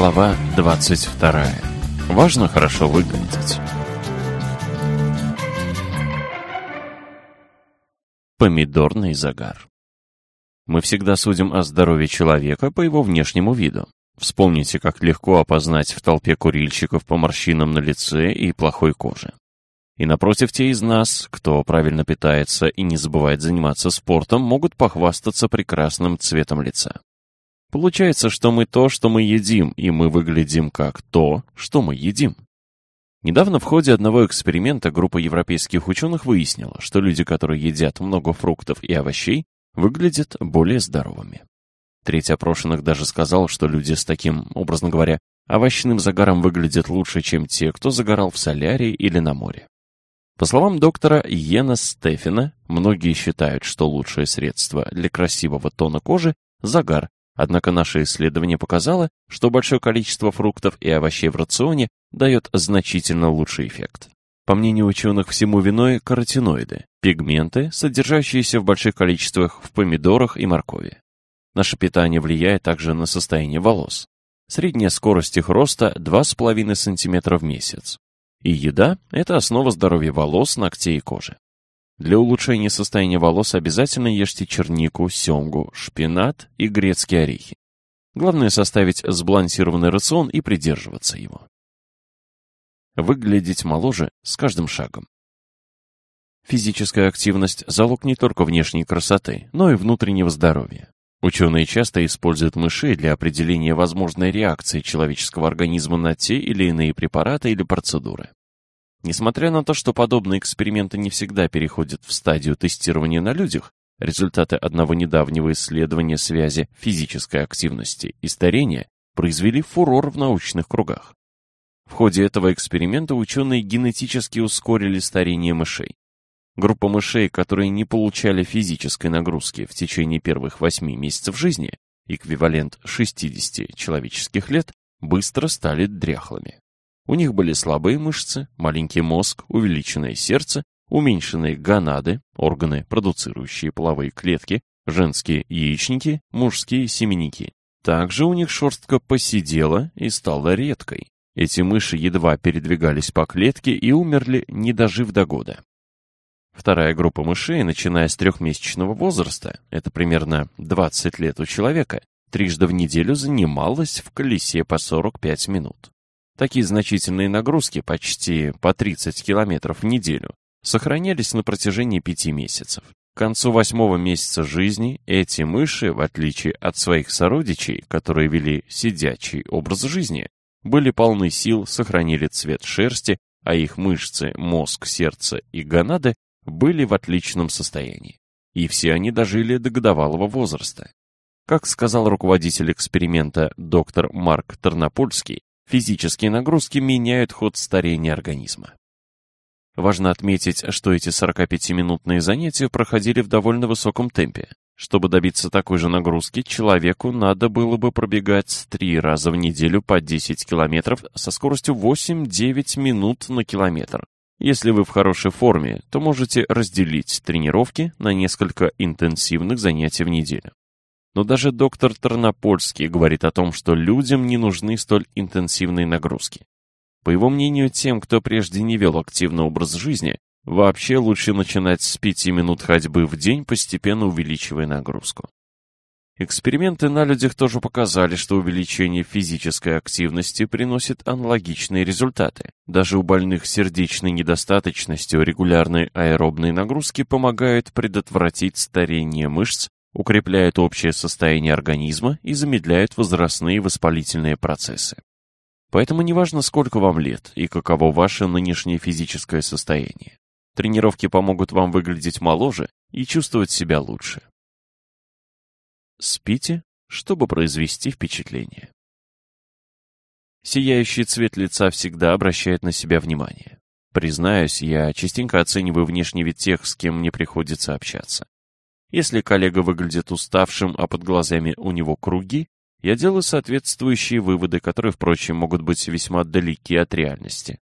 Глава 22. Важно хорошо выглядеть. Помидорный загар. Мы всегда судим о здоровье человека по его внешнему виду. Вспомните, как легко опознать в толпе курильщиков по морщинам на лице и плохой коже. И напротив, те из нас, кто правильно питается и не забывает заниматься спортом, могут похвастаться прекрасным цветом лица. Получается, что мы то, что мы едим, и мы выглядим как то, что мы едим. Недавно в ходе одного эксперимента группа европейских ученых выяснила, что люди, которые едят много фруктов и овощей, выглядят более здоровыми. Треть опрошенных даже сказал, что люди с таким, образно говоря, овощным загаром выглядят лучше, чем те, кто загорал в солярии или на море. По словам доктора Йена Стефина, многие считают, что лучшее средство для красивого тона кожи – загар, однако наше исследование показало, что большое количество фруктов и овощей в рационе дает значительно лучший эффект. По мнению ученых, всему виной каротиноиды – пигменты, содержащиеся в больших количествах в помидорах и моркови. Наше питание влияет также на состояние волос. Средняя скорость их роста 2,5 см в месяц. И еда – это основа здоровья волос, ногтей и кожи. Для улучшения состояния волос обязательно ешьте чернику, семгу, шпинат и грецкие орехи. Главное составить сбалансированный рацион и придерживаться его. Выглядеть моложе с каждым шагом. Физическая активность – залог не только внешней красоты, но и внутреннего здоровья. Ученые часто используют мышей для определения возможной реакции человеческого организма на те или иные препараты или процедуры. Несмотря на то, что подобные эксперименты не всегда переходят в стадию тестирования на людях, результаты одного недавнего исследования связи физической активности и старения произвели фурор в научных кругах. В ходе этого эксперимента ученые генетически ускорили старение мышей. Группа мышей, которые не получали физической нагрузки в течение первых 8 месяцев жизни, эквивалент 60 человеческих лет, быстро стали дряхлыми. У них были слабые мышцы, маленький мозг, увеличенное сердце, уменьшенные гонады, органы, продуцирующие половые клетки, женские яичники, мужские семенники. Также у них шерстка посидела и стала редкой. Эти мыши едва передвигались по клетке и умерли, не дожив до года. Вторая группа мышей, начиная с трехмесячного возраста, это примерно 20 лет у человека, трижды в неделю занималась в колесе по 45 минут. Такие значительные нагрузки, почти по 30 километров в неделю, сохранялись на протяжении пяти месяцев. К концу восьмого месяца жизни эти мыши, в отличие от своих сородичей, которые вели сидячий образ жизни, были полны сил, сохранили цвет шерсти, а их мышцы, мозг, сердце и гонады были в отличном состоянии. И все они дожили до годовалого возраста. Как сказал руководитель эксперимента доктор Марк Тернопольский, физические нагрузки меняют ход старения организма. Важно отметить, что эти 45-минутные занятия проходили в довольно высоком темпе. Чтобы добиться такой же нагрузки, человеку надо было бы пробегать три раза в неделю по 10 километров со скоростью 8-9 минут на километр, если вы в хорошей форме, то можете разделить тренировки на несколько интенсивных занятий в неделю. Но даже доктор Тернопольский говорит о том, что людям не нужны столь интенсивные нагрузки. По его мнению, тем, кто прежде не вел активный образ жизни, вообще лучше начинать с 5 минут ходьбы в день, постепенно увеличивая нагрузку. Эксперименты на людях тоже показали, что увеличение физической активности приносит аналогичные результаты. Даже у больных сердечной недостаточностью регулярные аэробные нагрузки помогают предотвратить старение мышц, укрепляют общее состояние организма и замедляют возрастные воспалительные процессы. Поэтому неважно, сколько вам лет и каково ваше нынешнее физическое состояние. Тренировки помогут вам выглядеть моложе и чувствовать себя лучше. Спите, чтобы произвести впечатление. Сияющий цвет лица всегда обращает на себя внимание. Признаюсь, я частенько оцениваю внешний вид тех, с кем мне приходится общаться. Если коллега выглядит уставшим, а под глазами у него круги, я делаю соответствующие выводы, которые, впрочем, могут быть весьма далеки от реальности.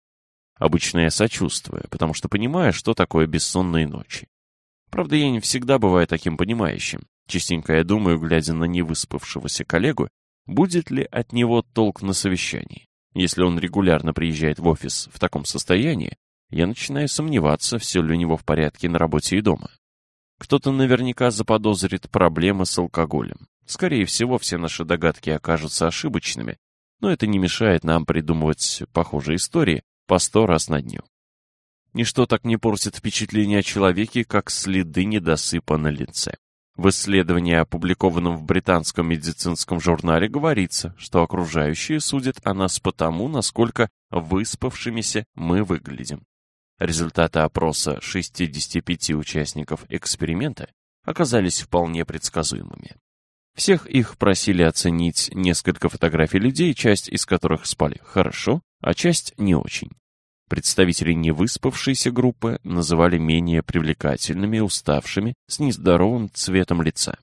Обычно я сочувствую, потому что понимаю, что такое бессонные ночи. Правда, я не всегда бываю таким понимающим. Частенько я думаю, глядя на невыспавшегося коллегу, будет ли от него толк на совещании. Если он регулярно приезжает в офис в таком состоянии, я начинаю сомневаться, все ли у него в порядке на работе и дома. Кто-то наверняка заподозрит проблемы с алкоголем. Скорее всего, все наши догадки окажутся ошибочными, но это не мешает нам придумывать похожие истории по сто раз на дню. Ничто так не портит впечатление о человеке, как следы недосыпа на лице. В исследовании, опубликованном в британском медицинском журнале, говорится, что окружающие судят о нас потому, насколько выспавшимися мы выглядим. Результаты опроса 65 участников эксперимента оказались вполне предсказуемыми. Всех их просили оценить несколько фотографий людей, часть из которых спали хорошо, а часть не очень. Представителей невыспавшейся группы называли менее привлекательными, уставшими, с нездоровым цветом лица.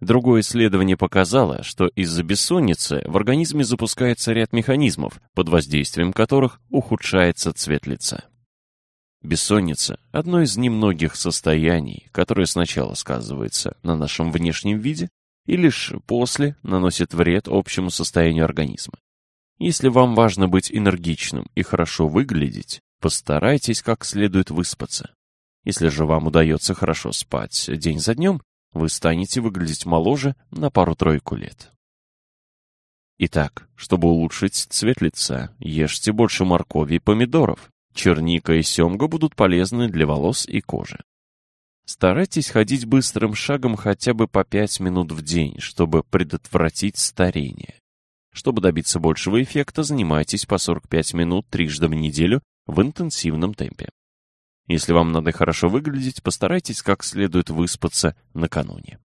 Другое исследование показало, что из-за бессонницы в организме запускается ряд механизмов, под воздействием которых ухудшается цвет лица. Бессонница – одно из немногих состояний, которое сначала сказывается на нашем внешнем виде и лишь после наносит вред общему состоянию организма. Если вам важно быть энергичным и хорошо выглядеть, постарайтесь как следует выспаться. Если же вам удается хорошо спать день за днем, вы станете выглядеть моложе на пару-тройку лет. Итак, чтобы улучшить цвет лица, ешьте больше моркови и помидоров. Черника и семга будут полезны для волос и кожи. Старайтесь ходить быстрым шагом хотя бы по 5 минут в день, чтобы предотвратить старение. Чтобы добиться большего эффекта, занимайтесь по 45 минут трижды в неделю в интенсивном темпе. Если вам надо хорошо выглядеть, постарайтесь как следует выспаться накануне.